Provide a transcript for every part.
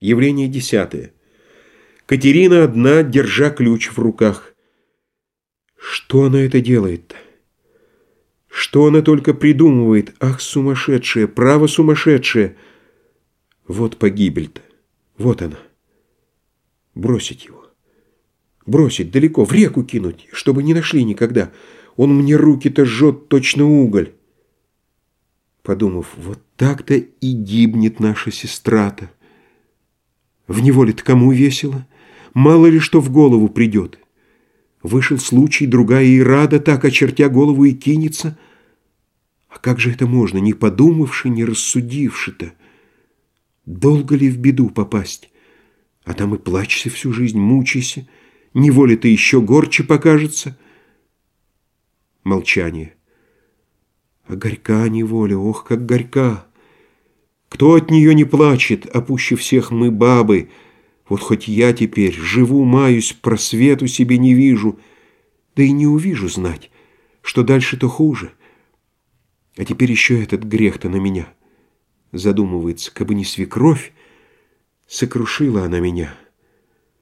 Явление десятое. Катерина одна, держа ключ в руках. Что она это делает-то? Что она только придумывает? Ах, сумасшедшая, право сумасшедшая! Вот погибель-то, вот она. Бросить его. Бросить далеко, в реку кинуть, чтобы не нашли никогда. Он мне руки-то жжет точно уголь. Подумав, вот так-то и гибнет наша сестра-то. В неволе-то кому весело? Мало ли что в голову придет. Вышел случай, другая и рада, так очертя голову и кинется. А как же это можно, не подумавши, не рассудивши-то? Долго ли в беду попасть? А там и плачься всю жизнь, мучайся. Неволе-то еще горче покажется. Молчание. А горька неволя, ох, как горька! Кто от нее не плачет, а пуще всех мы бабы? Вот хоть я теперь живу, маюсь, просвету себе не вижу, да и не увижу знать, что дальше-то хуже. А теперь еще этот грех-то на меня. Задумывается, как бы не свекровь, сокрушила она меня.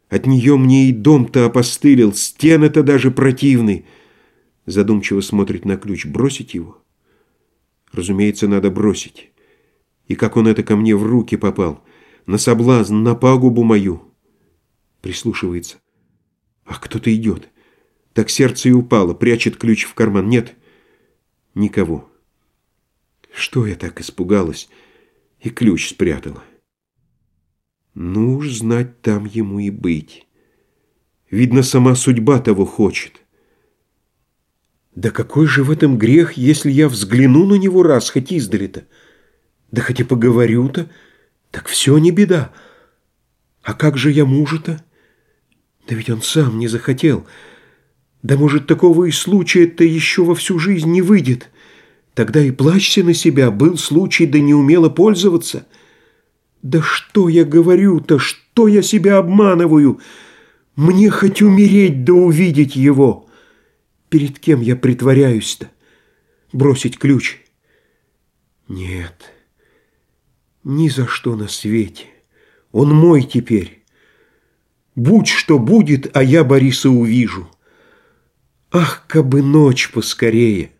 От нее мне и дом-то опостылил, стены-то даже противны. Задумчиво смотрит на ключ. Бросить его? Разумеется, надо бросить. И как он это ко мне в руки попал, на соблазн, на пагубу мою. Прислушивается. Ах, кто-то идет. Так сердце и упало, прячет ключ в карман. Нет, никого. Что я так испугалась и ключ спрятала? Ну уж знать там ему и быть. Видно, сама судьба того хочет. Да какой же в этом грех, если я взгляну на него раз, хоть издали-то? Да хоть и поговорю-то, так все не беда. А как же я мужа-то? Да ведь он сам не захотел. Да может, такого и случая-то еще во всю жизнь не выйдет. Тогда и плачься на себя, был случай, да не умела пользоваться. Да что я говорю-то, что я себя обманываю? Мне хоть умереть да увидеть его. Перед кем я притворяюсь-то? Бросить ключ? Нет. Ни за что на свете. Он мой теперь. Будь что будет, а я Бориса увижу. Ах, кабы ночь поскорее!